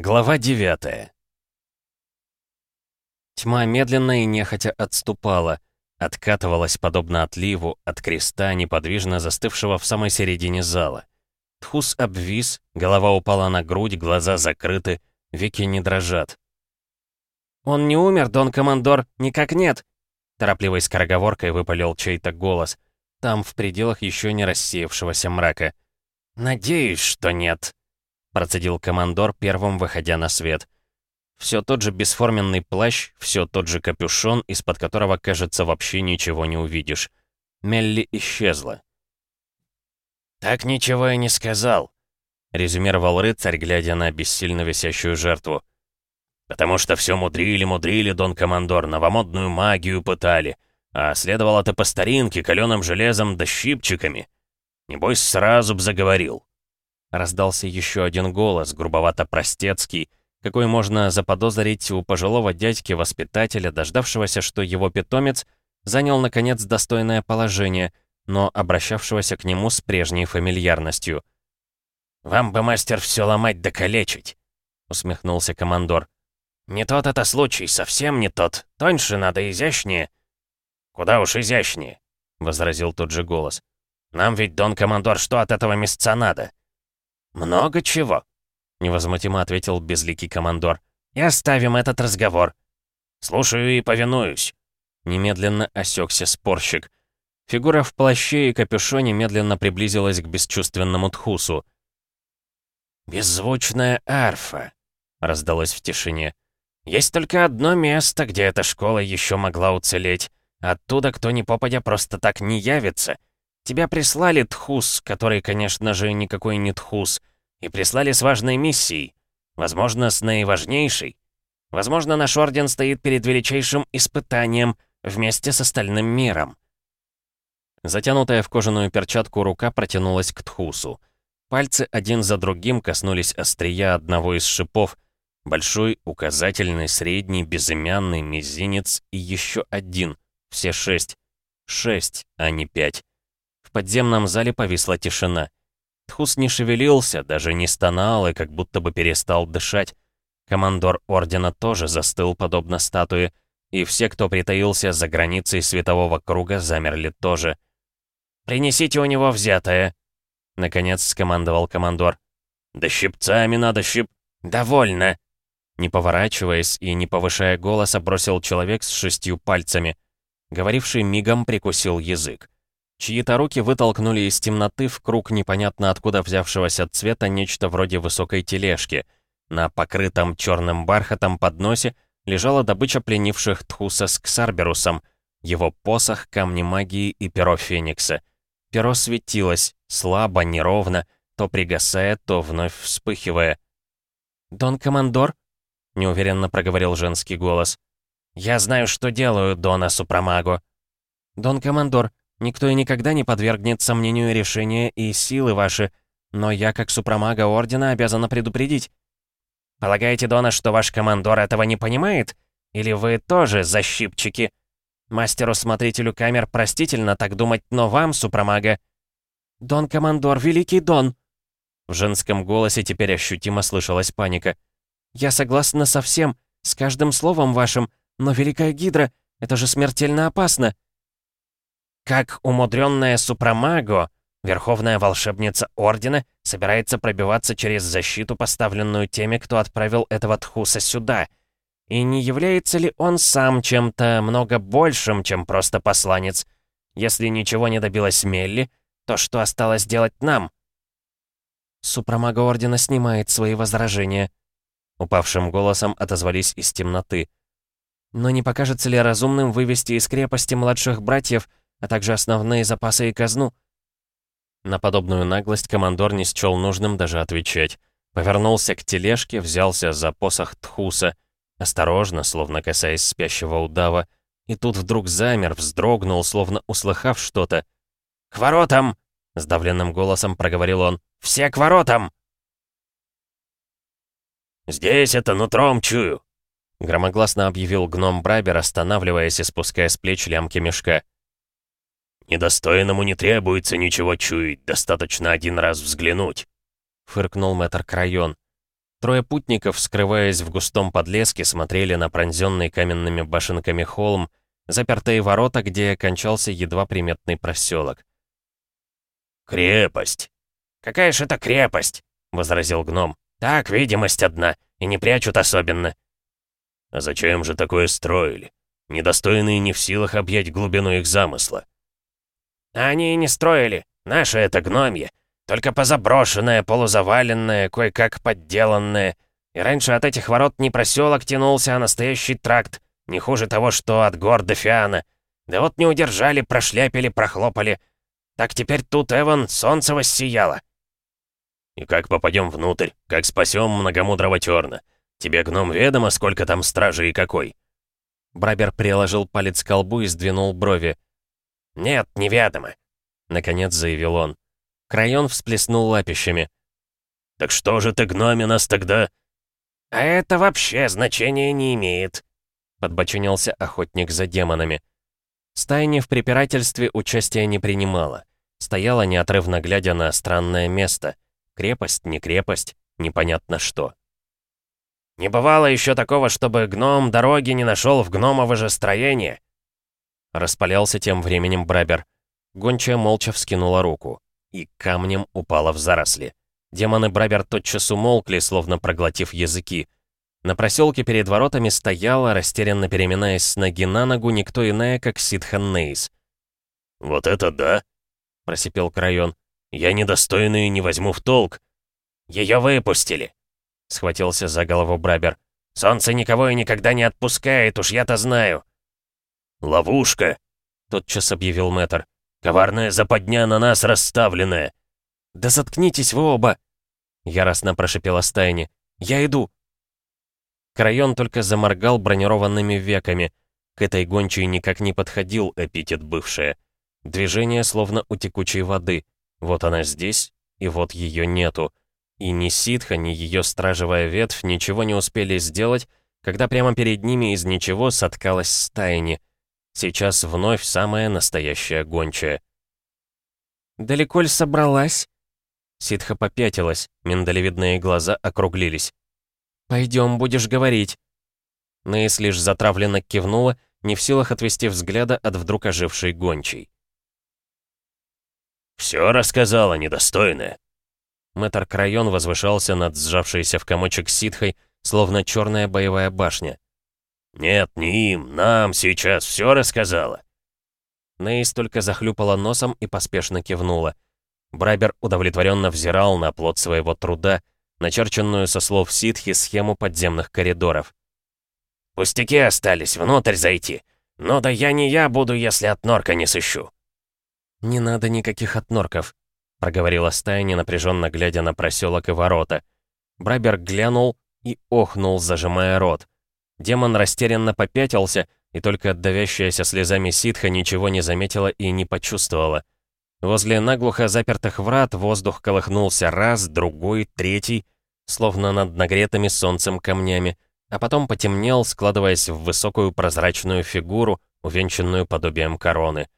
Глава 9 Тьма медленно и нехотя отступала, откатывалась подобно отливу от креста, неподвижно застывшего в самой середине зала. Тхус обвис, голова упала на грудь, глаза закрыты, веки не дрожат. «Он не умер, Дон Командор, никак нет!» Торопливой скороговоркой выпалил чей-то голос, там в пределах еще не рассеявшегося мрака. «Надеюсь, что нет», процедил командор, первым выходя на свет. Все тот же бесформенный плащ, все тот же капюшон, из-под которого, кажется, вообще ничего не увидишь. Мелли исчезла. «Так ничего и не сказал», — резюмировал рыцарь, глядя на бессильно висящую жертву. «Потому что все мудрили-мудрили, дон Командор, новомодную магию пытали, а следовало-то по старинке, каленым железом да щипчиками. Небось, сразу б заговорил». Раздался еще один голос, грубовато-простецкий, какой можно заподозрить у пожилого дядьки-воспитателя, дождавшегося, что его питомец занял, наконец, достойное положение, но обращавшегося к нему с прежней фамильярностью. «Вам бы, мастер, все ломать да калечить», — усмехнулся командор. «Не тот это случай, совсем не тот. Тоньше надо, изящнее». «Куда уж изящнее», — возразил тот же голос. «Нам ведь, дон командор, что от этого места надо?» «Много чего», — невозмутимо ответил безликий командор. «И оставим этот разговор». «Слушаю и повинуюсь», — немедленно осекся спорщик. Фигура в плаще и капюшоне медленно приблизилась к бесчувственному Тхусу. «Беззвучная арфа», — раздалось в тишине. «Есть только одно место, где эта школа еще могла уцелеть. Оттуда кто ни попадя просто так не явится. Тебя прислали Тхус, который, конечно же, никакой не Тхус, и прислали с важной миссией. Возможно, с наиважнейшей. Возможно, наш Орден стоит перед величайшим испытанием вместе с остальным миром. Затянутая в кожаную перчатку рука протянулась к Тхусу. Пальцы один за другим коснулись острия одного из шипов. Большой, указательный, средний, безымянный, мизинец и еще один. Все шесть. Шесть, а не пять. В подземном зале повисла тишина. Тхус не шевелился, даже не стонал и как будто бы перестал дышать. Командор Ордена тоже застыл, подобно статуе, и все, кто притаился за границей светового круга, замерли тоже. «Принесите у него взятое!» Наконец скомандовал командор. «Да щипцами надо щип...» «Довольно!» Не поворачиваясь и не повышая голоса, бросил человек с шестью пальцами. Говоривший мигом прикусил язык. Чьи-то руки вытолкнули из темноты в круг непонятно откуда взявшегося цвета нечто вроде высокой тележки. На покрытом черным бархатом подносе лежала добыча пленивших Тхуса с Ксарберусом, его посох, камни магии и перо Феникса. Перо светилось, слабо, неровно, то пригасая, то вновь вспыхивая. «Дон Командор?» — неуверенно проговорил женский голос. «Я знаю, что делаю, Дона Супрамаго». «Дон Командор, Никто и никогда не подвергнет сомнению решения и силы ваши, но я, как супрамага Ордена, обязана предупредить. Полагаете, Дона, что ваш командор этого не понимает? Или вы тоже защипчики? Мастеру-смотрителю камер простительно так думать, но вам, супрамага... «Дон Командор, великий Дон!» В женском голосе теперь ощутимо слышалась паника. «Я согласна со всем, с каждым словом вашим, но Великая Гидра, это же смертельно опасно!» Как умудренная Супрамаго, верховная волшебница Ордена, собирается пробиваться через защиту, поставленную теми, кто отправил этого Тхуса сюда. И не является ли он сам чем-то много большим, чем просто посланец? Если ничего не добилась Мелли, то что осталось делать нам? Супрамага Ордена снимает свои возражения. Упавшим голосом отозвались из темноты. Но не покажется ли разумным вывести из крепости младших братьев, а также основные запасы и казну». На подобную наглость командор не счел нужным даже отвечать. Повернулся к тележке, взялся за посох Тхуса, осторожно, словно касаясь спящего удава, и тут вдруг замер, вздрогнул, словно услыхав что-то. «К воротам!» — сдавленным голосом проговорил он. «Все к воротам!» «Здесь это нутром чую!» Громогласно объявил гном Брабер, останавливаясь и спуская с плеч лямки мешка. «Недостойному не требуется ничего чуять, достаточно один раз взглянуть», — фыркнул мэтр Крайон. Трое путников, скрываясь в густом подлеске, смотрели на пронзенный каменными башенками холм, запертые ворота, где кончался едва приметный проселок. «Крепость!» «Какая же это крепость?» — возразил гном. «Так, видимость одна, и не прячут особенно». «А зачем же такое строили? Недостойные не в силах объять глубину их замысла». «А они и не строили. Наше это гномье. Только позаброшенное, полузаваленное, кое-как подделанное. И раньше от этих ворот не проселок тянулся, а настоящий тракт. Не хуже того, что от гор до Фиана. Да вот не удержали, прошляпили, прохлопали. Так теперь тут, Эван, солнце воссияло. «И как попадем внутрь? Как спасем многомудрого Терна? Тебе, гном, ведомо, сколько там стражей и какой?» Брабер приложил палец к колбу и сдвинул брови. «Нет, неведомо», — наконец заявил он. Крайон всплеснул лапищами. «Так что же ты, гноме, нас тогда...» «А это вообще значения не имеет», — подбочинился охотник за демонами. Стайни в препирательстве участия не принимала. Стояла неотрывно глядя на странное место. Крепость, не крепость, непонятно что. «Не бывало еще такого, чтобы гном дороги не нашел в гномово же строение!» Распалялся тем временем Брабер. Гончая молча вскинула руку и камнем упала в заросли. Демоны Брабер тотчас умолкли, словно проглотив языки. На проселке перед воротами стояла, растерянно переминаясь с ноги на ногу, никто иная, как Ситхан Нейс. «Вот это да!» — просипел Крайон. «Я недостойную не возьму в толк!» «Ее выпустили!» — схватился за голову Брабер. «Солнце никого и никогда не отпускает, уж я-то знаю!» «Ловушка!» — тотчас объявил мэтр. Коварная западня на нас расставленная!» «Да заткнитесь вы оба!» Яростно прошипела Стайни. «Я иду!» Крайон только заморгал бронированными веками. К этой гончей никак не подходил эпитет бывшая. Движение словно у текучей воды. Вот она здесь, и вот ее нету. И ни ситха, ни ее стражевая ветвь ничего не успели сделать, когда прямо перед ними из ничего соткалась стайни. Сейчас вновь самая настоящая гончая. «Далеко ли собралась?» Ситха попятилась, миндалевидные глаза округлились. «Пойдем, будешь говорить». Нейс лишь затравленно кивнула, не в силах отвести взгляда от вдруг ожившей гончей. «Все рассказала, недостойная». Мэтр Крайон возвышался над сжавшейся в комочек ситхой, словно черная боевая башня. «Нет, не им, нам сейчас все рассказала». Нейс только захлюпала носом и поспешно кивнула. Брайбер удовлетворенно взирал на плод своего труда, начерченную со слов ситхи схему подземных коридоров. «Пустяки остались, внутрь зайти. Но да я не я буду, если от норка не сыщу». «Не надо никаких отнорков», — проговорила стая, напряженно глядя на проселок и ворота. Брайбер глянул и охнул, зажимая рот. Демон растерянно попятился, и только давящаяся слезами ситха ничего не заметила и не почувствовала. Возле наглухо запертых врат воздух колыхнулся раз, другой, третий, словно над нагретыми солнцем камнями, а потом потемнел, складываясь в высокую прозрачную фигуру, увенчанную подобием короны.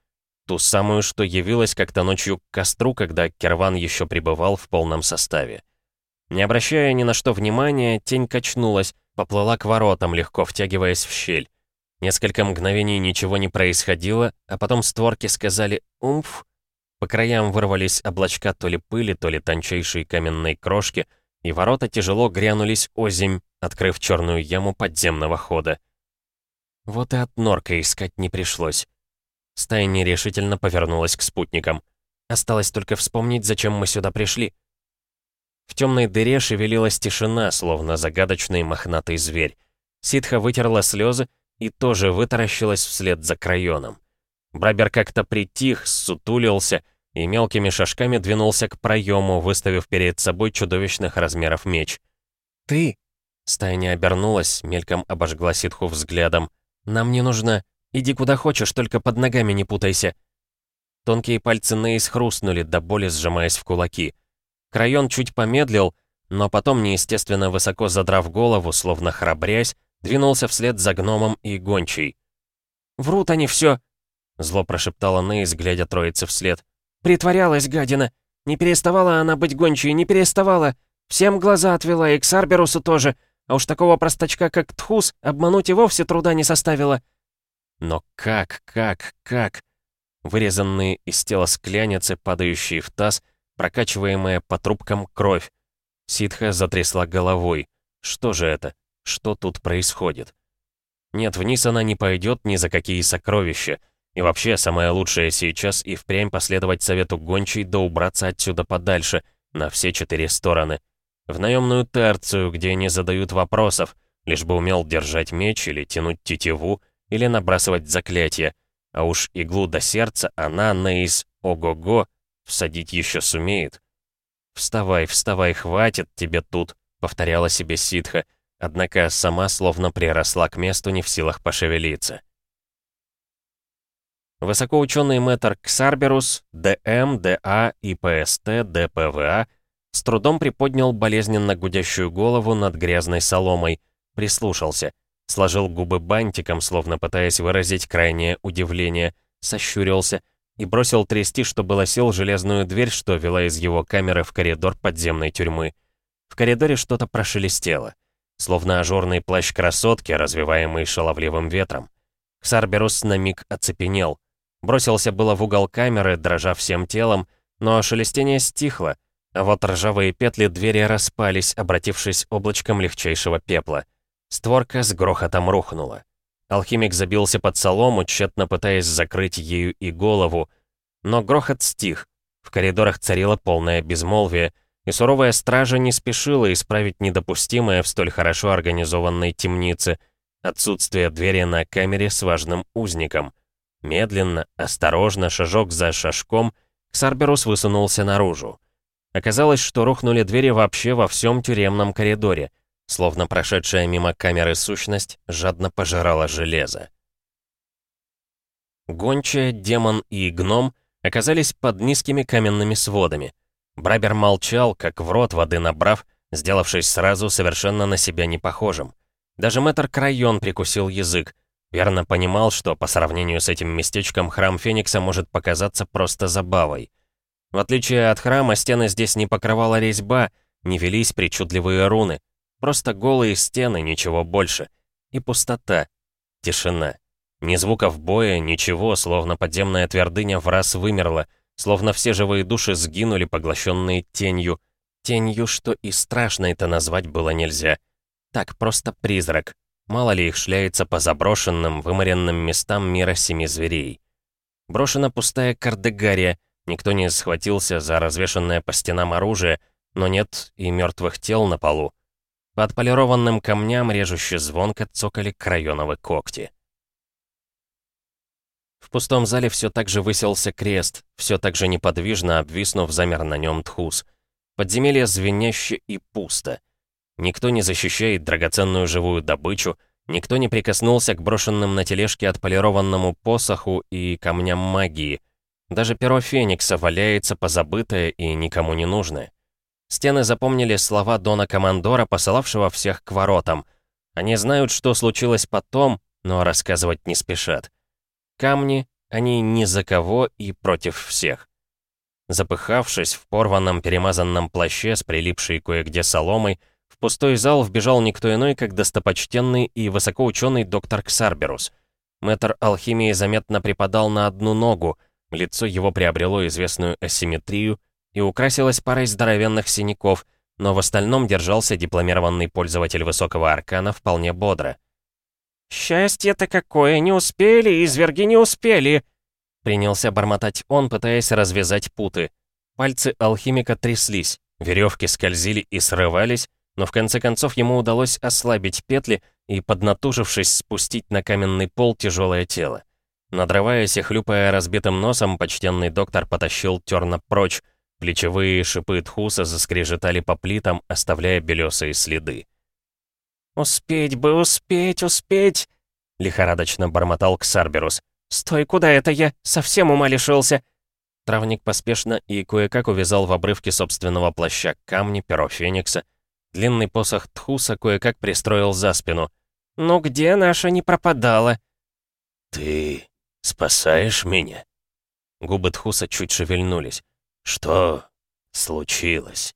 Ту самую, что явилась как-то ночью к костру, когда Керван еще пребывал в полном составе. Не обращая ни на что внимания, тень качнулась, поплыла к воротам, легко втягиваясь в щель. Несколько мгновений ничего не происходило, а потом створки сказали «умф». По краям вырвались облачка то ли пыли, то ли тончайшей каменной крошки, и ворота тяжело грянулись озимь, открыв черную яму подземного хода. Вот и от норка искать не пришлось. Стая нерешительно повернулась к спутникам. Осталось только вспомнить, зачем мы сюда пришли. В темной дыре шевелилась тишина, словно загадочный мохнатый зверь. Ситха вытерла слезы и тоже вытаращилась вслед за крайоном. Брабер как-то притих, сутулился и мелкими шажками двинулся к проему, выставив перед собой чудовищных размеров меч. «Ты?» Стая не обернулась, мельком обожгла ситху взглядом. «Нам не нужно. Иди куда хочешь, только под ногами не путайся». Тонкие пальцы Нейс хрустнули, до боли сжимаясь в кулаки. Крайон чуть помедлил, но потом, неестественно высоко задрав голову, словно храбрясь, двинулся вслед за гномом и гончей. «Врут они все!» — зло прошептала Нейс, глядя троице вслед. «Притворялась, гадина! Не переставала она быть гончей, не переставала! Всем глаза отвела, и к Сарберусу тоже. А уж такого простачка, как Тхус, обмануть и вовсе труда не составило. Но как, как, как? Вырезанные из тела скляницы, падающие в таз, прокачиваемая по трубкам кровь. Ситха затрясла головой. Что же это? Что тут происходит? Нет, вниз она не пойдет ни за какие сокровища. И вообще, самое лучшее сейчас и впрямь последовать совету гончей да убраться отсюда подальше, на все четыре стороны. В наемную терцию, где не задают вопросов, лишь бы умел держать меч или тянуть тетиву, или набрасывать заклятие. А уж иглу до сердца она, Нейс, ого-го, всадить еще сумеет. «Вставай, вставай, хватит тебе тут», — повторяла себе ситха, однако сама словно приросла к месту, не в силах пошевелиться. Высокоученый мэтр Ксарберус, ДМ, ДА, ИПСТ, ДПВА с трудом приподнял болезненно гудящую голову над грязной соломой, прислушался, сложил губы бантиком, словно пытаясь выразить крайнее удивление, сощурился и бросил трясти, что было сил, железную дверь, что вела из его камеры в коридор подземной тюрьмы. В коридоре что-то прошелестело, словно ажурный плащ красотки, развиваемый шаловливым ветром. Ксарберус на миг оцепенел — Бросился было в угол камеры, дрожа всем телом, но шелестение стихло, а вот ржавые петли двери распались, обратившись облачком легчайшего пепла. Створка с грохотом рухнула. Алхимик забился под солому, тщетно пытаясь закрыть ею и голову. Но грохот стих. В коридорах царило полное безмолвие, и суровая стража не спешила исправить недопустимое в столь хорошо организованной темнице отсутствие двери на камере с важным узником. Медленно, осторожно, шажок за шажком, Ксарберус высунулся наружу. Оказалось, что рухнули двери вообще во всем тюремном коридоре, словно прошедшая мимо камеры сущность жадно пожирала железо. Гончая, демон и гном оказались под низкими каменными сводами. Брабер молчал, как в рот воды набрав, сделавшись сразу совершенно на себя не похожим. Даже мэтр Крайон прикусил язык, Верно понимал, что по сравнению с этим местечком храм Феникса может показаться просто забавой. В отличие от храма, стены здесь не покрывала резьба, не велись причудливые руны. Просто голые стены, ничего больше. И пустота. Тишина. Ни звуков боя, ничего, словно подземная твердыня в раз вымерла, словно все живые души сгинули, поглощенные тенью. Тенью, что и страшно это назвать было нельзя. Так, просто призрак, Мало ли их шляется по заброшенным, выморенным местам мира семи зверей. Брошена пустая кардегария, никто не схватился за развешенное по стенам оружие, но нет и мертвых тел на полу. По отполированным камням режуще звонко цокали крайоновы когти. В пустом зале все так же выселся крест, все так же неподвижно обвиснув, замер на нем тхус. Подземелье звеняще и пусто. Никто не защищает драгоценную живую добычу, никто не прикоснулся к брошенным на тележке отполированному посоху и камням магии. Даже перо Феникса валяется позабытое и никому не нужное. Стены запомнили слова Дона Командора, посылавшего всех к воротам. Они знают, что случилось потом, но рассказывать не спешат. Камни, они ни за кого и против всех. Запыхавшись в порванном перемазанном плаще с прилипшей кое-где соломой, пустой зал вбежал никто иной, как достопочтенный и высокоученый доктор Ксарберус. Мэтр алхимии заметно припадал на одну ногу, лицо его приобрело известную асимметрию и украсилось парой здоровенных синяков, но в остальном держался дипломированный пользователь высокого аркана вполне бодро. «Счастье-то какое! Не успели, изверги не успели!» Принялся бормотать он, пытаясь развязать путы. Пальцы алхимика тряслись, веревки скользили и срывались, но в конце концов ему удалось ослабить петли и, поднатужившись, спустить на каменный пол тяжелое тело. Надрываясь и хлюпая разбитым носом, почтенный доктор потащил терна прочь, плечевые шипы тхуса заскрежетали по плитам, оставляя белесые следы. «Успеть бы, успеть, успеть!» — лихорадочно бормотал Ксарберус. «Стой, куда это я? Совсем ума лишился!» Травник поспешно и кое-как увязал в обрывке собственного плаща камни, перо феникса, Длинный посох Тхуса кое-как пристроил за спину. «Ну где наша не пропадала?» «Ты спасаешь меня?» Губы Тхуса чуть шевельнулись. «Что случилось?»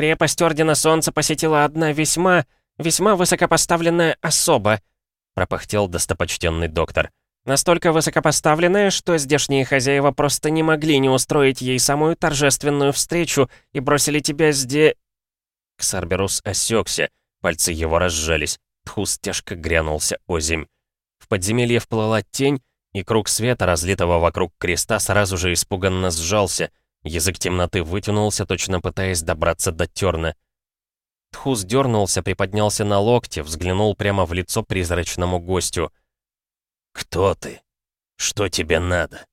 крепость Ордена Солнца посетила одна весьма, весьма высокопоставленная особа», пропыхтел достопочтенный доктор. «Настолько высокопоставленная, что здешние хозяева просто не могли не устроить ей самую торжественную встречу и бросили тебя зде...» Ксарберус осекся, пальцы его разжались. Тхус тяжко грянулся озимь. В подземелье вплыла тень, и круг света, разлитого вокруг креста, сразу же испуганно сжался. Язык темноты вытянулся, точно пытаясь добраться до терна. Тхус дернулся, приподнялся на локте, взглянул прямо в лицо призрачному гостю. «Кто ты? Что тебе надо?»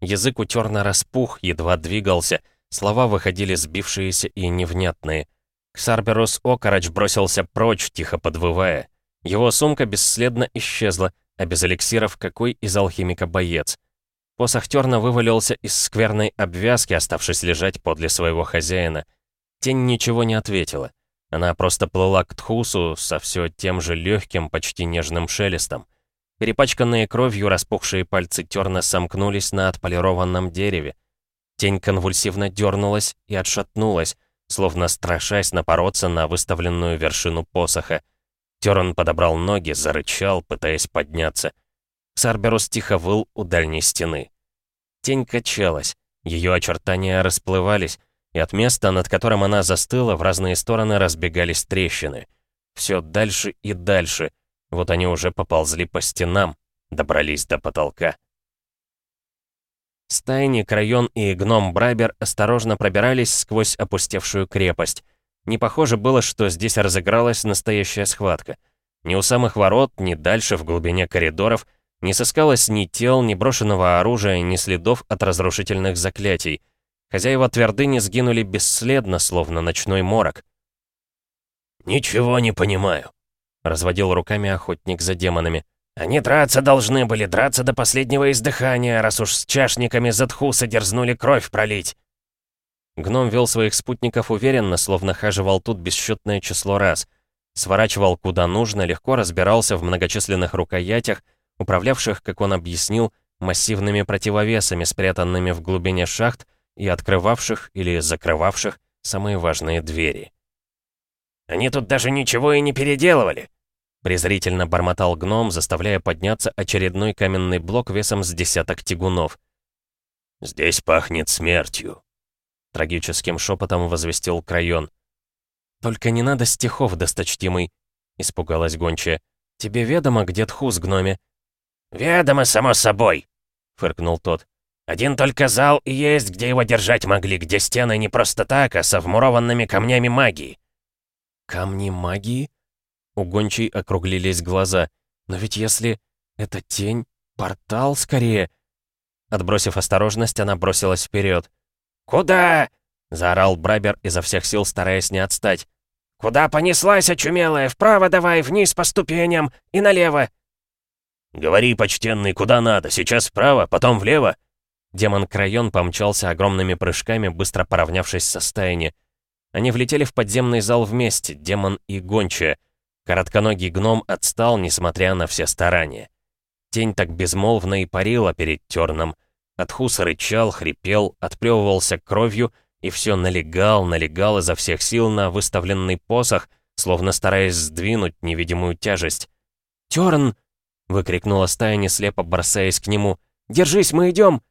Язык у терна распух, едва двигался, слова выходили сбившиеся и невнятные. Ксарберус Окарач бросился прочь, тихо подвывая. Его сумка бесследно исчезла, а без эликсиров какой из алхимика боец. Посох Терна вывалился из скверной обвязки, оставшись лежать подле своего хозяина. Тень ничего не ответила. Она просто плыла к Тхусу со все тем же легким, почти нежным шелестом. Перепачканные кровью распухшие пальцы Терна сомкнулись на отполированном дереве. Тень конвульсивно дернулась и отшатнулась, словно страшась напороться на выставленную вершину посоха. Терн подобрал ноги, зарычал, пытаясь подняться. Сарберус тихо выл у дальней стены. Тень качалась, ее очертания расплывались, и от места, над которым она застыла, в разные стороны разбегались трещины. Все дальше и дальше. Вот они уже поползли по стенам, добрались до потолка. Стайни, Крайон и гном Брайбер осторожно пробирались сквозь опустевшую крепость. Не похоже было, что здесь разыгралась настоящая схватка. Ни у самых ворот, ни дальше в глубине коридоров не сыскалось ни тел, ни брошенного оружия, ни следов от разрушительных заклятий. Хозяева твердыни сгинули бесследно, словно ночной морок. «Ничего не понимаю», — разводил руками охотник за демонами. «Они драться должны были, драться до последнего издыхания, раз уж с чашниками Затхуса дерзнули кровь пролить». Гном вел своих спутников уверенно, словно хаживал тут бесчетное число раз. Сворачивал куда нужно, легко разбирался в многочисленных рукоятях, управлявших, как он объяснил, массивными противовесами, спрятанными в глубине шахт и открывавших или закрывавших самые важные двери. «Они тут даже ничего и не переделывали!» презрительно бормотал гном, заставляя подняться очередной каменный блок весом с десяток тягунов. «Здесь пахнет смертью», — трагическим шепотом возвестил Крайон. «Только не надо стихов, досточтимый», — испугалась гончая. «Тебе ведомо, где Тхус, гноме?» «Ведомо, само собой», — фыркнул тот. «Один только зал и есть, где его держать могли, где стены не просто так, а со вмурованными камнями магии». «Камни магии?» У гончей округлились глаза. «Но ведь если это тень, портал скорее...» Отбросив осторожность, она бросилась вперед. «Куда?» — заорал Брабер изо всех сил, стараясь не отстать. «Куда понеслась, очумелая? Вправо давай, вниз по ступеням и налево!» «Говори, почтенный, куда надо? Сейчас вправо, потом влево?» Демон Крайон помчался огромными прыжками, быстро поравнявшись со стаями. Они влетели в подземный зал вместе, демон и гончая. Коротконогий гном отстал, несмотря на все старания. Тень так безмолвно и парила перед терном. Отхус рычал, хрипел, отплевывался кровью и все налегал, налегал изо всех сил на выставленный посох, словно стараясь сдвинуть невидимую тяжесть. «Терн!» — выкрикнула стая, не слепо бросаясь к нему. «Держись, мы идем!»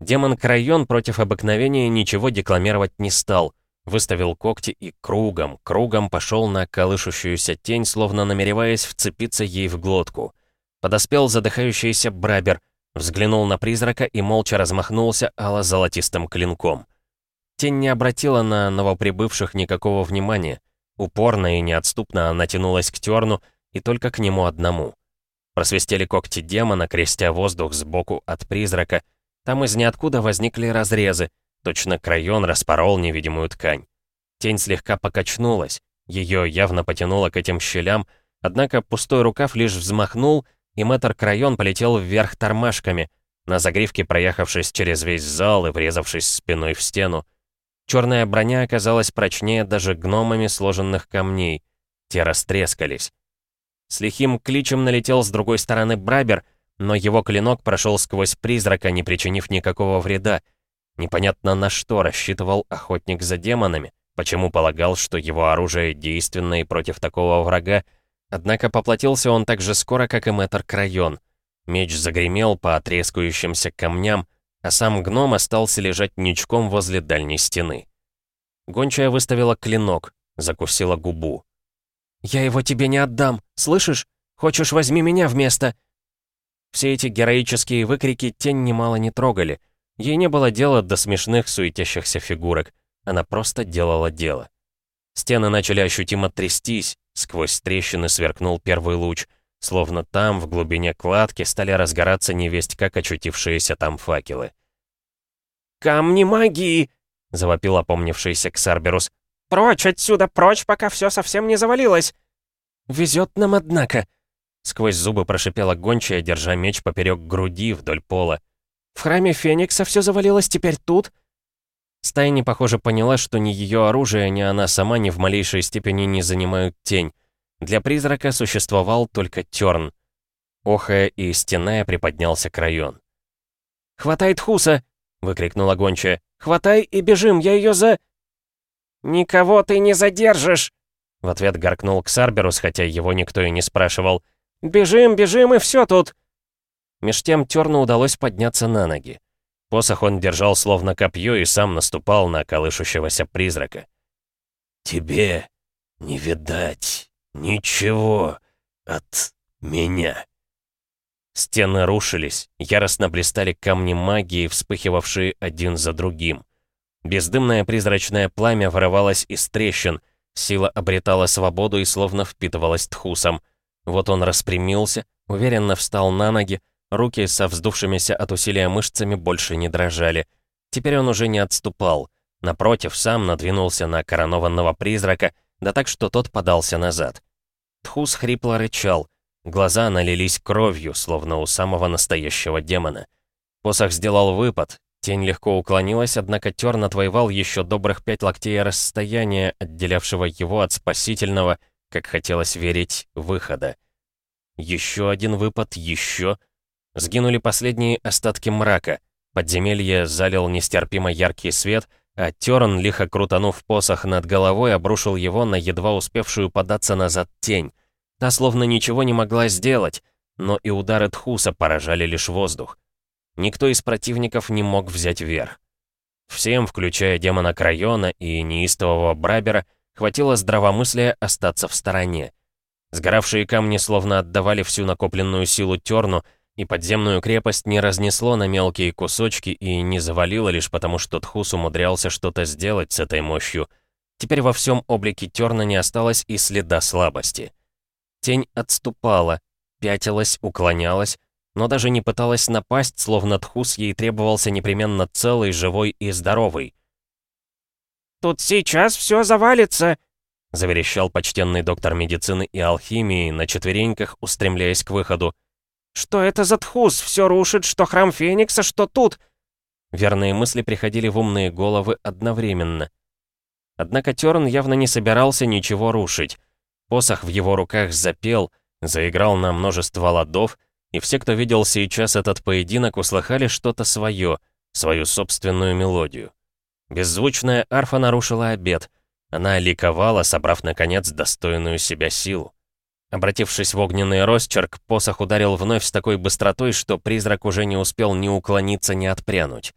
Демон Крайон против обыкновения ничего декламировать не стал. Выставил когти и кругом, кругом пошел на колышущуюся тень, словно намереваясь вцепиться ей в глотку. Подоспел задыхающийся Брабер, взглянул на призрака и молча размахнулся ало-золотистым клинком. Тень не обратила на новоприбывших никакого внимания. Упорно и неотступно она тянулась к Терну и только к нему одному. Просвистели когти демона, крестя воздух сбоку от призрака. Там из ниоткуда возникли разрезы. Точно крайон распорол невидимую ткань. Тень слегка покачнулась. Ее явно потянуло к этим щелям, однако пустой рукав лишь взмахнул, и мэтр крайон полетел вверх тормашками, на загривке проехавшись через весь зал и врезавшись спиной в стену. Черная броня оказалась прочнее даже гномами сложенных камней. Те растрескались. С лихим кличем налетел с другой стороны Брабер, но его клинок прошел сквозь призрака, не причинив никакого вреда. Непонятно на что рассчитывал охотник за демонами, почему полагал, что его оружие действенно и против такого врага, однако поплатился он так же скоро, как и мэтр Крайон. Меч загремел по отрескающимся камням, а сам гном остался лежать ничком возле дальней стены. Гончая выставила клинок, закусила губу. «Я его тебе не отдам, слышишь? Хочешь, возьми меня вместо...» Все эти героические выкрики тень немало не трогали. Ей не было дела до смешных суетящихся фигурок. Она просто делала дело. Стены начали ощутимо трястись, сквозь трещины сверкнул первый луч, словно там, в глубине кладки, стали разгораться невесть как очутившиеся там факелы. «Камни магии!» — завопил опомнившийся Ксарберус. «Прочь отсюда, прочь, пока все совсем не завалилось!» «Везет нам, однако!» Сквозь зубы прошипела гончая, держа меч поперек груди вдоль пола. «В храме Феникса все завалилось, теперь тут?» Стайни, похоже, поняла, что ни ее оружие, ни она сама ни в малейшей степени не занимают тень. Для призрака существовал только Терн. Охая и стеная приподнялся к район. «Хватай Тхуса!» — выкрикнула гончая. «Хватай и бежим, я ее за...» «Никого ты не задержишь!» В ответ гаркнул Ксарберус, хотя его никто и не спрашивал. «Бежим, бежим, и все тут!» Меж тем Терну удалось подняться на ноги. Посох он держал словно копье и сам наступал на колышущегося призрака. «Тебе не видать ничего от меня». Стены рушились, яростно блистали камни магии, вспыхивавшие один за другим. Бездымное призрачное пламя вырывалось из трещин, сила обретала свободу и словно впитывалась тхусом. Вот он распрямился, уверенно встал на ноги, руки со вздувшимися от усилия мышцами больше не дрожали. Теперь он уже не отступал. Напротив, сам надвинулся на коронованного призрака, да так, что тот подался назад. Тхус хрипло рычал, глаза налились кровью, словно у самого настоящего демона. Посох сделал выпад, тень легко уклонилась, однако Терн отвоевал еще добрых пять локтей расстояния, отделявшего его от спасительного, как хотелось верить, выхода. Еще один выпад, еще... Сгинули последние остатки мрака. Подземелье залил нестерпимо яркий свет, а Терн, лихо крутанув посох над головой, обрушил его на едва успевшую податься назад тень. Та словно ничего не могла сделать, но и удары Тхуса поражали лишь воздух. Никто из противников не мог взять верх. Всем, включая демона Крайона и неистового Брабера, хватило здравомыслия остаться в стороне. Сгоравшие камни словно отдавали всю накопленную силу Терну, и подземную крепость не разнесло на мелкие кусочки и не завалило лишь потому, что Тхус умудрялся что-то сделать с этой мощью. Теперь во всем облике Терна не осталось и следа слабости. Тень отступала, пятилась, уклонялась, но даже не пыталась напасть, словно Тхус ей требовался непременно целый, живой и здоровый. «Тут сейчас все завалится!» — заверещал почтенный доктор медицины и алхимии, на четвереньках устремляясь к выходу. «Что это за тхус? Все рушит, что храм Феникса, что тут?» Верные мысли приходили в умные головы одновременно. Однако Терн явно не собирался ничего рушить. Посох в его руках запел, заиграл на множество ладов, и все, кто видел сейчас этот поединок, услыхали что-то свое, свою собственную мелодию. Беззвучная арфа нарушила обед — она ликовала, собрав, наконец, достойную себя силу. Обратившись в огненный росчерк, посох ударил вновь с такой быстротой, что призрак уже не успел ни уклониться, ни отпрянуть.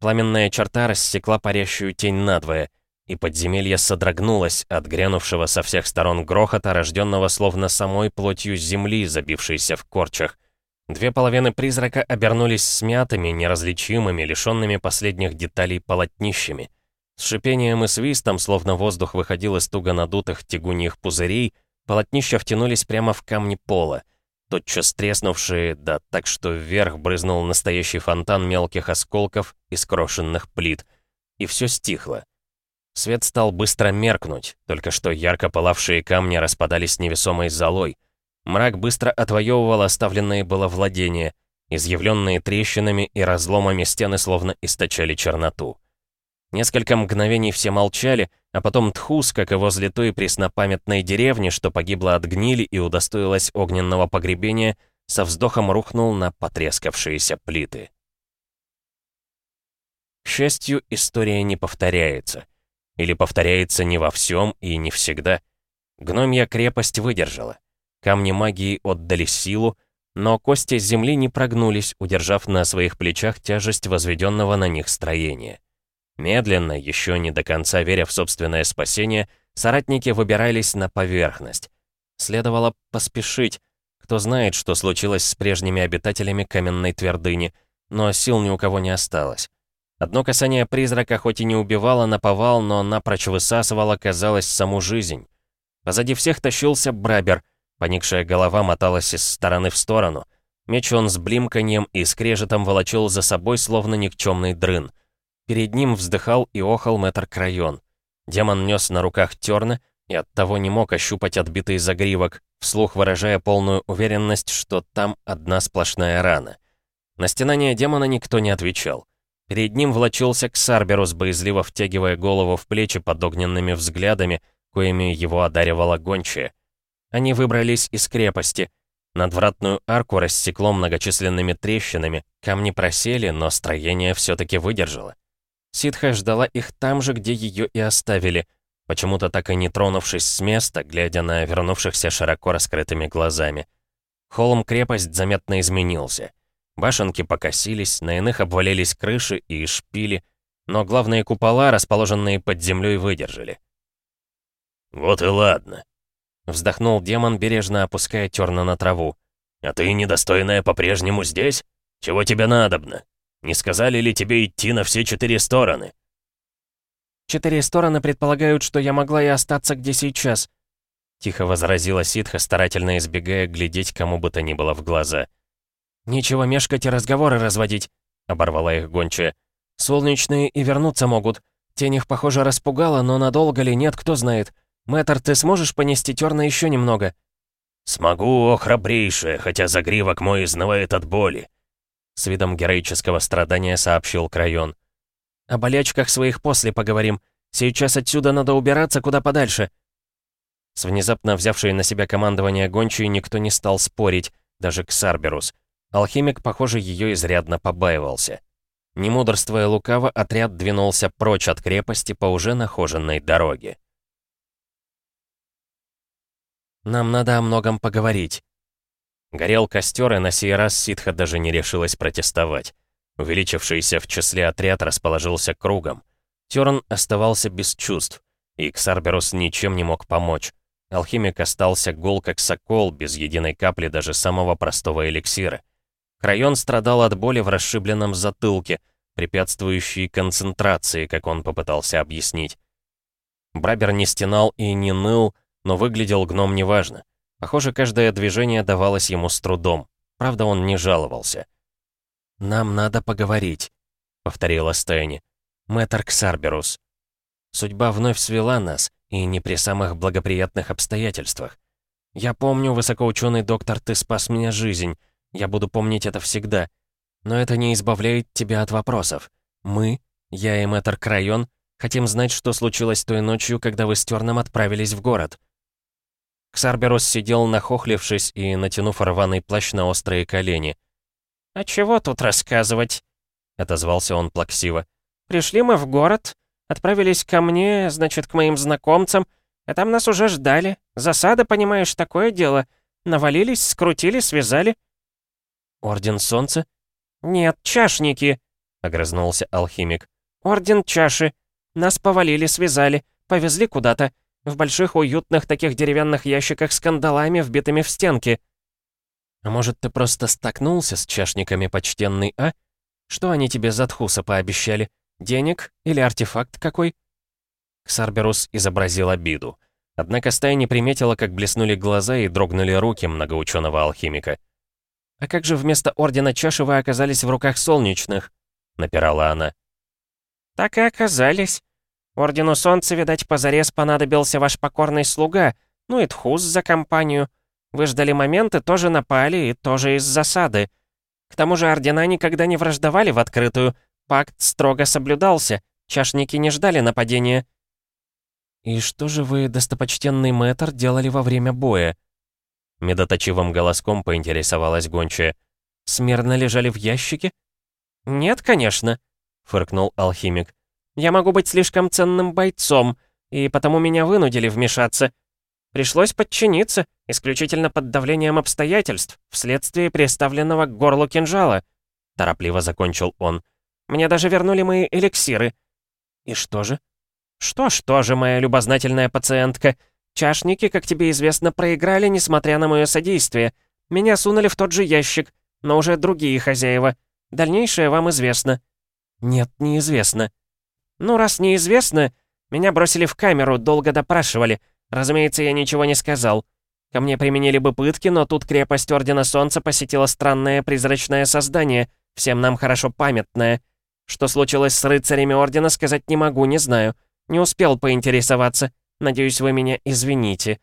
Пламенная черта рассекла парящую тень надвое, и подземелье содрогнулось от грянувшего со всех сторон грохота, рожденного словно самой плотью земли, забившейся в корчах. Две половины призрака обернулись смятыми, неразличимыми, лишенными последних деталей полотнищами — с шипением и свистом, словно воздух выходил из туго надутых тягуньих пузырей, полотнища втянулись прямо в камни пола. Тотчас треснувшие, да так что вверх брызнул настоящий фонтан мелких осколков и скрошенных плит. И все стихло. Свет стал быстро меркнуть, только что ярко пылавшие камни распадались невесомой золой. Мрак быстро отвоевывал оставленные было владения, изъявленные трещинами и разломами стены словно источали черноту. Несколько мгновений все молчали, а потом Тхус, как и возле той преснопамятной деревни, что погибла от гнили и удостоилась огненного погребения, со вздохом рухнул на потрескавшиеся плиты. К счастью, история не повторяется. Или повторяется не во всем и не всегда? Гномья крепость выдержала. Камни магии отдали силу, но кости земли не прогнулись, удержав на своих плечах тяжесть возведенного на них строения. Медленно, еще не до конца веря в собственное спасение, соратники выбирались на поверхность. Следовало поспешить. Кто знает, что случилось с прежними обитателями каменной твердыни, но сил ни у кого не осталось. Одно касание призрака хоть и не убивало наповал, но напрочь высасывало, казалось, саму жизнь. Позади всех тащился Брабер, поникшая голова моталась из стороны в сторону. Меч он с блимканьем и скрежетом волочил за собой, словно никчемный дрын — Перед ним вздыхал и охал мэтр Крайон. Демон нес на руках терны и оттого не мог ощупать отбитый загривок, вслух выражая полную уверенность, что там одна сплошная рана. На стенание демона никто не отвечал. Перед ним влочился Ксарберус, боязливо втягивая голову в плечи под огненными взглядами, коими его одаривала гончая. Они выбрались из крепости. Надвратную арку рассекло многочисленными трещинами, камни просели, но строение все-таки выдержало. Ситха ждала их там же, где ее и оставили, почему-то так и не тронувшись с места, глядя на вернувшихся широко раскрытыми глазами. Холм-крепость заметно изменился. Башенки покосились, на иных обвалились крыши и шпили, но главные купола, расположенные под землей, выдержали. «Вот и ладно», — вздохнул демон, бережно опуская терна на траву. «А ты, недостойная, по-прежнему здесь? Чего тебе надобно?» Не сказали ли тебе идти на все четыре стороны?» «Четыре стороны предполагают, что я могла и остаться где сейчас», Тихо возразила ситха, старательно избегая глядеть кому бы то ни было в глаза. «Нечего мешкать и разговоры разводить», — оборвала их гончая. «Солнечные и вернуться могут. Тень их, похоже, распугала, но надолго ли нет, кто знает. Мэтр, ты сможешь понести терна еще немного?» «Смогу, о храбрейшая, хотя загривок мой изнывает от боли. С видом героического страдания сообщил Крайон. «О болячках своих после поговорим. Сейчас отсюда надо убираться куда подальше». С внезапно взявшей на себя командование гончей никто не стал спорить, даже Ксарберус. Алхимик, похоже, ее изрядно побаивался. Не мудрствуя лукаво, отряд двинулся прочь от крепости по уже нахоженной дороге. «Нам надо о многом поговорить», Горел костер, и на сей раз ситха даже не решилась протестовать. Увеличившийся в числе отряд расположился кругом. Терн оставался без чувств, и Ксарберус ничем не мог помочь. Алхимик остался гол как сокол, без единой капли даже самого простого эликсира. Крайон страдал от боли в расшибленном затылке, препятствующей концентрации, как он попытался объяснить. Брабер не стенал и не ныл, но выглядел гном неважно. Похоже, каждое движение давалось ему с трудом. Правда, он не жаловался. «Нам надо поговорить», — повторила Стэнни. «Мэтр Ксарберус. Судьба вновь свела нас, и не при самых благоприятных обстоятельствах. Я помню, высокоученый доктор, ты спас мне жизнь. Я буду помнить это всегда. Но это не избавляет тебя от вопросов. Мы, я и мэтр Крайон, хотим знать, что случилось той ночью, когда вы с Терном отправились в город. Ксарберус сидел нахохлившись и натянув рваный плащ на острые колени. «А чего тут рассказывать?» — отозвался он плаксиво. «Пришли мы в город, отправились ко мне, значит, к моим знакомцам, а там нас уже ждали. Засада, понимаешь, такое дело. Навалились, скрутили, связали». «Орден Солнца?» «Нет, чашники», — огрызнулся алхимик. «Орден Чаши. Нас повалили, связали, повезли куда-то. В больших уютных таких деревянных ящиках с кандалами, вбитыми в стенки. А может, ты просто столкнулся с чашниками, почтенный, а? Что они тебе за тхуса пообещали? Денег или артефакт какой?» Ксарберус изобразил обиду. Однако стая не приметила, как блеснули глаза и дрогнули руки многоученого алхимика. «А как же вместо Ордена Чаши вы оказались в руках солнечных?» — напирала она. «Так и оказались. Ордену Солнца, видать, позарез понадобился ваш покорный слуга, ну и Тхус за компанию. Вы ждали момент и тоже напали, и тоже из засады. К тому же ордена никогда не враждовали в открытую, пакт строго соблюдался, чашники не ждали нападения». «И что же вы, достопочтенный мэтр, делали во время боя?» Медоточивым голоском поинтересовалась гончая. «Смирно лежали в ящике?» «Нет, конечно», — фыркнул алхимик. Я могу быть слишком ценным бойцом, и потому меня вынудили вмешаться. Пришлось подчиниться, исключительно под давлением обстоятельств, вследствие приставленного к горлу кинжала. Торопливо закончил он. Мне даже вернули мои эликсиры. И что же? Что-что же, моя любознательная пациентка? Чашники, как тебе известно, проиграли, несмотря на мое содействие. Меня сунули в тот же ящик, но уже другие хозяева. Дальнейшее вам известно. Нет, неизвестно. Ну, раз неизвестно, меня бросили в камеру, долго допрашивали. Разумеется, я ничего не сказал. Ко мне применили бы пытки, но тут крепость Ордена Солнца посетила странное призрачное создание, всем нам хорошо памятное. Что случилось с рыцарями Ордена, сказать не могу, не знаю. Не успел поинтересоваться. Надеюсь, вы меня извините.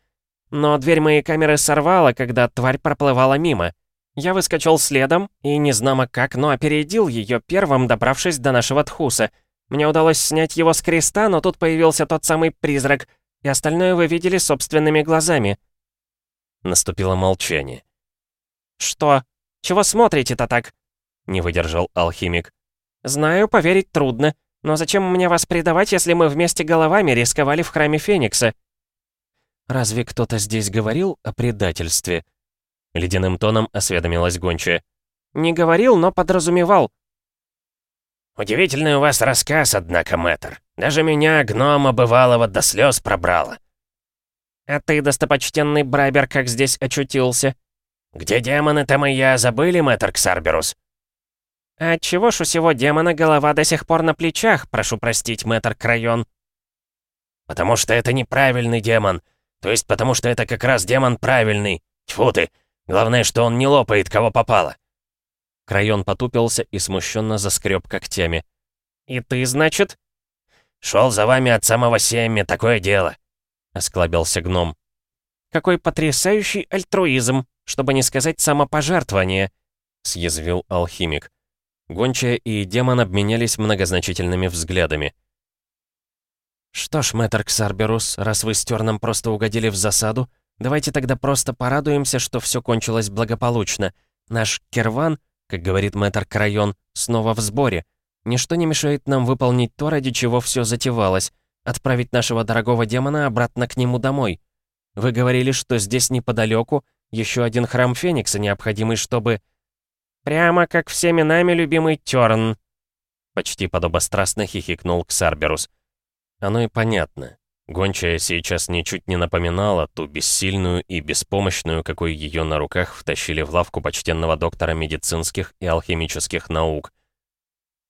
Но дверь моей камеры сорвала, когда тварь проплывала мимо. Я выскочил следом и, не знамо как, но опередил ее первым, добравшись до нашего Тхуса. Мне удалось снять его с креста, но тут появился тот самый призрак, и остальное вы видели собственными глазами. Наступило молчание. «Что? Чего смотрите-то так?» — не выдержал алхимик. «Знаю, поверить трудно, но зачем мне вас предавать, если мы вместе головами рисковали в храме Феникса?» «Разве кто-то здесь говорил о предательстве?» Ледяным тоном осведомилась гончая. «Не говорил, но подразумевал». «Удивительный у вас рассказ, однако, мэтр. Даже меня, гнома бывалого, до слез пробрало». «А ты, достопочтенный Брайбер, как здесь очутился?» «Где демоны-то моя забыли, мэтр Ксарберус?» «А чего ж у сего демона голова до сих пор на плечах, прошу простить, мэтр Крайон?» «Потому что это неправильный демон. То есть потому что это как раз демон правильный. Тьфу ты, Главное, что он не лопает, кого попало». Крайон потупился и смущенно заскреб когтями. «И ты, значит?» «Шел за вами от самого Семми, такое дело», — осклабился гном. «Какой потрясающий альтруизм, чтобы не сказать самопожертвование», — съязвил алхимик. Гончая и демон обменялись многозначительными взглядами. «Что ж, мэтр Ксарберус, раз вы с Терном просто угодили в засаду, Давайте тогда просто порадуемся, что все кончилось благополучно. Наш Керван, как говорит мэтр Крайон, снова в сборе. Ничто не мешает нам выполнить то, ради чего все затевалось. Отправить нашего дорогого демона обратно к нему домой. Вы говорили, что здесь неподалеку еще один храм Феникса, необходимый, чтобы... Прямо как всеми нами любимый Терн. Почти подобострастно хихикнул Ксарберус. Оно и понятно. Гончая сейчас ничуть не напоминала ту бессильную и беспомощную, какой ее на руках втащили в лавку почтенного доктора медицинских и алхимических наук.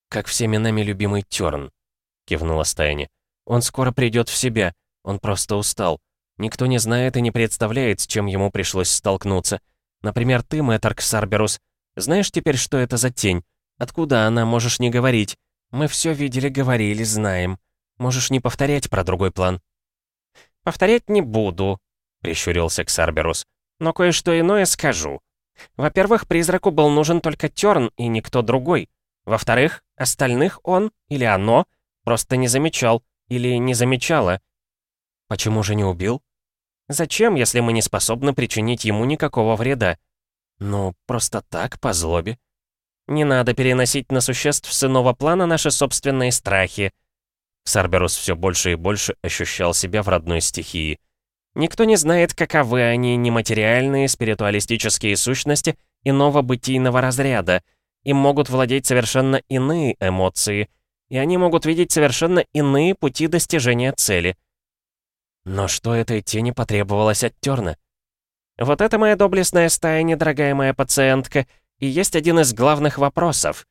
«Как всеми нами любимый Тёрн», — кивнула Стайни. «Он скоро придет в себя, он просто устал. Никто не знает и не представляет, с чем ему пришлось столкнуться. Например, ты, мэтр Ксарберус, знаешь теперь, что это за тень? Откуда она, можешь не говорить? Мы все видели, говорили, знаем. Можешь не повторять про другой план». «Повторять не буду», — прищурился Ксарберус. «Но кое-что иное скажу. Во-первых, призраку был нужен только Тёрн и никто другой. Во-вторых, остальных он или оно просто не замечал или не замечала. Почему же не убил? Зачем, если мы не способны причинить ему никакого вреда? Ну, просто так, по злобе. Не надо переносить на существ с иного плана наши собственные страхи. Сарберус все больше и больше ощущал себя в родной стихии. Никто не знает, каковы они нематериальные спиритуалистические сущности иного бытийного разряда. Им могут владеть совершенно иные эмоции, и они могут видеть совершенно иные пути достижения цели. Но что этой тени потребовалось от Терна? Вот это моя доблестная стая, недорогая моя пациентка, и есть один из главных вопросов.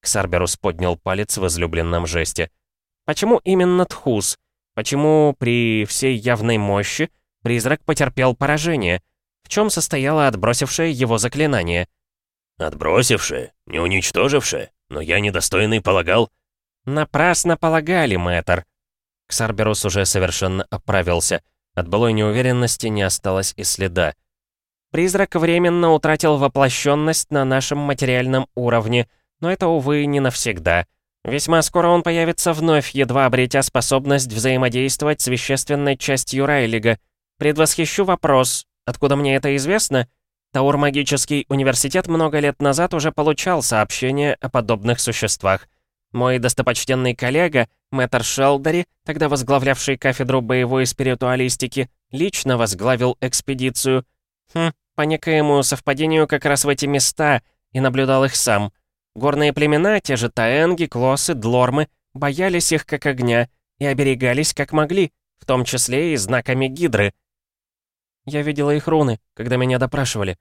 Ксарберус поднял палец в излюбленном жесте. Почему именно Тхус? Почему при всей явной мощи призрак потерпел поражение? В чем состояло отбросившее его заклинание? «Отбросившее? Не уничтожившее? Но я недостойный полагал...» «Напрасно полагали, мэтр». Ксарберус уже совершенно оправился. От былой неуверенности не осталось и следа. Призрак временно утратил воплощенность на нашем материальном уровне, но это, увы, не навсегда. Весьма скоро он появится вновь, едва обретя способность взаимодействовать с вещественной частью Райлига. Предвосхищу вопрос, откуда мне это известно? Таур-магический университет много лет назад уже получал сообщения о подобных существах. Мой достопочтенный коллега, мэтр Шелдери, тогда возглавлявший кафедру боевой спиритуалистики, лично возглавил экспедицию. Хм, по некоему совпадению как раз в эти места, и наблюдал их сам. Горные племена, те же таэнги, клосы, длормы, боялись их как огня и оберегались как могли, в том числе и знаками гидры. Я видела их руны, когда меня допрашивали.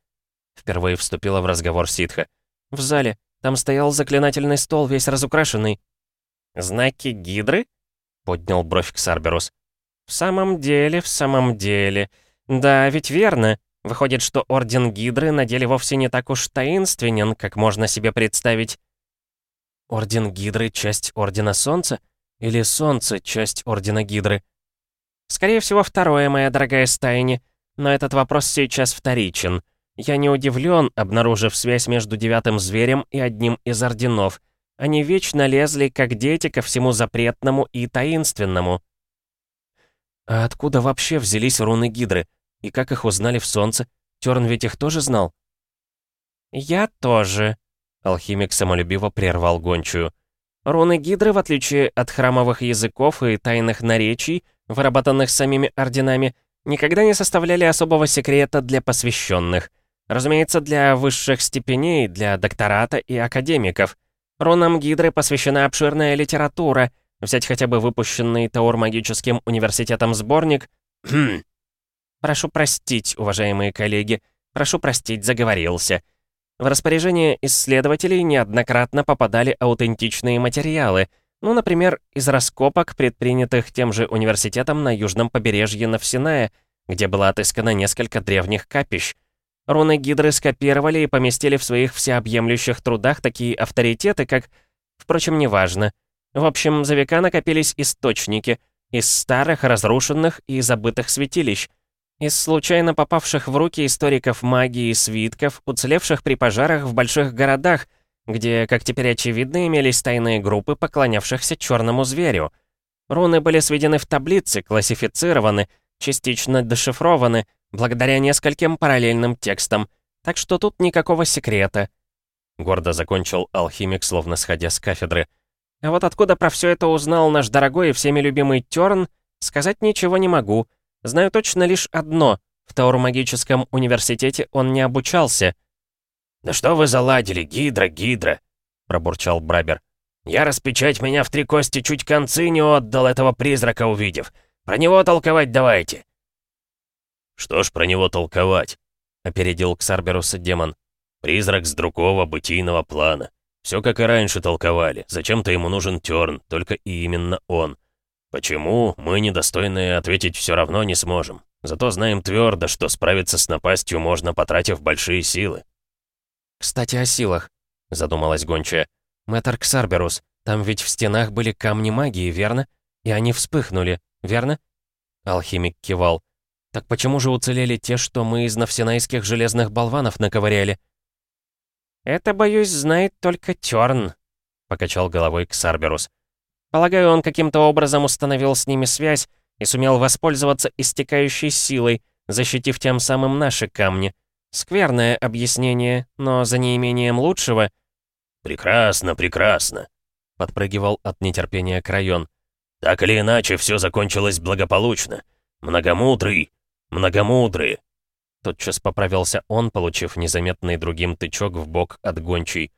Впервые вступила в разговор ситха. В зале. Там стоял заклинательный стол, весь разукрашенный. «Знаки гидры?» — поднял бровь Ксарберус. «В самом деле, в самом деле. Да, ведь верно. Выходит, что Орден Гидры на деле вовсе не так уж таинственен, как можно себе представить». «Орден Гидры — часть Ордена Солнца? Или Солнце — часть Ордена Гидры?» «Скорее всего, второе, моя дорогая Стайни. Но этот вопрос сейчас вторичен. Я не удивлен, обнаружив связь между девятым зверем и одним из орденов. Они вечно лезли, как дети, ко всему запретному и таинственному. А откуда вообще взялись руны Гидры? И как их узнали в Солнце? Терн ведь их тоже знал? «Я тоже», — алхимик самолюбиво прервал гончую. «Руны Гидры, в отличие от храмовых языков и тайных наречий, выработанных самими орденами, никогда не составляли особого секрета для посвященных. Разумеется, для высших степеней, для доктората и академиков. Рунам Гидры посвящена обширная литература. Взять хотя бы выпущенный Таур-магическим университетом сборник. Прошу простить, уважаемые коллеги. Прошу простить, заговорился. В распоряжение исследователей неоднократно попадали аутентичные материалы, ну, например, из раскопок, предпринятых тем же университетом на южном побережье Навсиная, где было отыскано несколько древних капищ. Руны Гидры скопировали и поместили в своих всеобъемлющих трудах такие авторитеты, как... Впрочем, неважно. В общем, за века накопились источники из старых, разрушенных и забытых святилищ, из случайно попавших в руки историков магии свитков, уцелевших при пожарах в больших городах, где, как теперь очевидно, имелись тайные группы, поклонявшихся черному зверю. Руны были сведены в таблицы, классифицированы, частично дешифрованы, благодаря нескольким параллельным текстам, так что тут никакого секрета». Гордо закончил алхимик, словно сходя с кафедры. «А вот откуда про все это узнал наш дорогой и всеми любимый Тёрн, сказать ничего не могу. Знаю точно лишь одно. В Таурмагическом университете он не обучался». «Да что вы заладили, гидра, гидра!» — пробурчал Брабер. «Я распечать меня в три кости чуть концы не отдал этого призрака, увидев. Про него толковать давайте. «Что ж про него толковать?» — опередил Ксарберуса демон. «Призрак с другого бытийного плана. Все как и раньше толковали. Зачем-то ему нужен Терн, только и именно он. Почему, мы, недостойные, ответить все равно не сможем. Зато знаем твердо, что справиться с напастью можно, потратив большие силы». «Кстати, о силах», — задумалась гончая. «Мэтр Ксарберус, там ведь в стенах были камни магии, верно? И они вспыхнули, верно?» Алхимик кивал. Так почему же уцелели те, что мы из навсенайских железных болванов наковыряли? «Это, боюсь, знает только Тёрн», — покачал головой Ксарберус. «Полагаю, он каким-то образом установил с ними связь и сумел воспользоваться истекающей силой, защитив тем самым наши камни. Скверное объяснение, но за неимением лучшего...» «Прекрасно, прекрасно», — подпрыгивал от нетерпения Крайон. «Так или иначе, все закончилось благополучно. Многомудрый, «Многомудрые!» Тотчас поправился он, получив незаметный другим тычок в бок от гончей.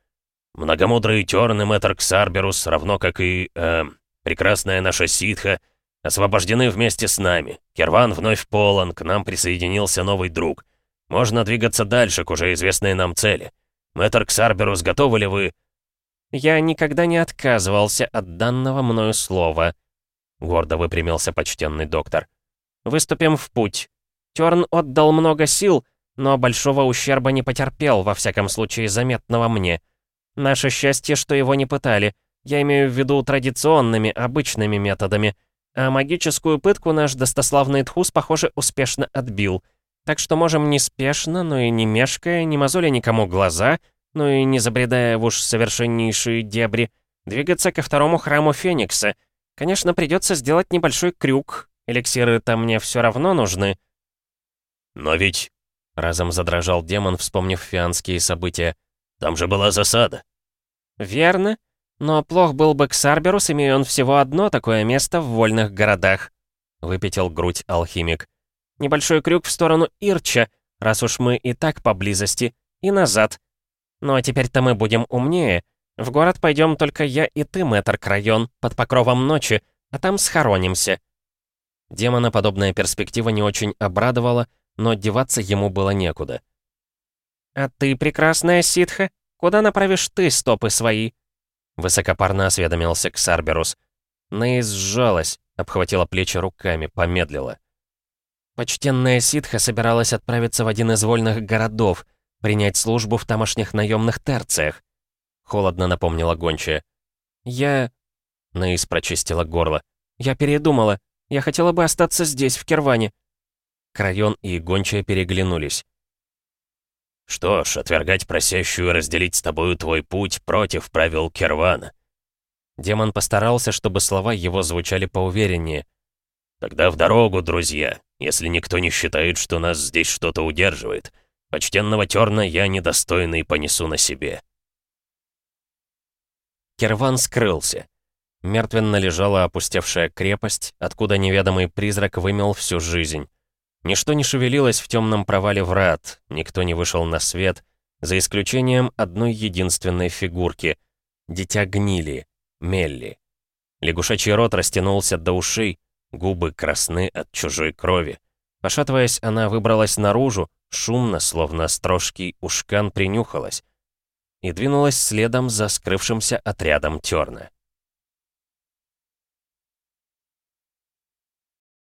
«Многомудрый терны мэтр Ксарберус, равно как и... Э, прекрасная наша ситха, освобождены вместе с нами. Керван вновь полон, к нам присоединился новый друг. Можно двигаться дальше к уже известной нам цели. Мэтр Ксарберус, готовы ли вы...» «Я никогда не отказывался от данного мною слова», — гордо выпрямился почтенный доктор. «Выступим в путь. Терн отдал много сил, но большого ущерба не потерпел, во всяком случае заметного мне. Наше счастье, что его не пытали. Я имею в виду традиционными, обычными методами. А магическую пытку наш достославный Тхус, похоже, успешно отбил. Так что можем неспешно, но и не мешкая, не мозоля никому глаза, но и не забредая в уж совершеннейшие дебри, двигаться ко второму храму Феникса. Конечно, придется сделать небольшой крюк. Эликсиры-то мне все равно нужны. «Но ведь...» — разом задрожал демон, вспомнив фианские события. «Там же была засада». «Верно. Но плох был бы Ксарберус, имея он всего одно такое место в вольных городах», — выпятил грудь алхимик. «Небольшой крюк в сторону Ирча, раз уж мы и так поблизости, и назад. Ну а теперь-то мы будем умнее. В город пойдем только я и ты, мэтр Крайон, под покровом ночи, а там схоронимся». Демона подобная перспектива не очень обрадовала, но деваться ему было некуда. «А ты, прекрасная ситха, куда направишь ты стопы свои?» Высокопарно осведомился Ксарберус. Нейс сжалась, обхватила плечи руками, помедлила. Почтенная ситха собиралась отправиться в один из вольных городов, принять службу в тамошних наемных терциях. Холодно напомнила гончая. «Я...» Нейс прочистила горло. «Я передумала. Я хотела бы остаться здесь, в Керване». Крайон и гончая переглянулись. «Что ж, отвергать просящую разделить с тобою твой путь против правил Кервана». Демон постарался, чтобы слова его звучали поувереннее. «Тогда в дорогу, друзья, если никто не считает, что нас здесь что-то удерживает. Почтенного Терна я недостойный понесу на себе». Керван скрылся. Мертвенно лежала опустевшая крепость, откуда неведомый призрак вымел всю жизнь. Ничто не шевелилось в темном провале врат, никто не вышел на свет, за исключением одной единственной фигурки — дитя гнили, Мелли. Лягушачий рот растянулся до ушей, губы красны от чужой крови. Пошатываясь, она выбралась наружу, шумно, словно строжкий ушкан принюхалась, и двинулась следом за скрывшимся отрядом Терна.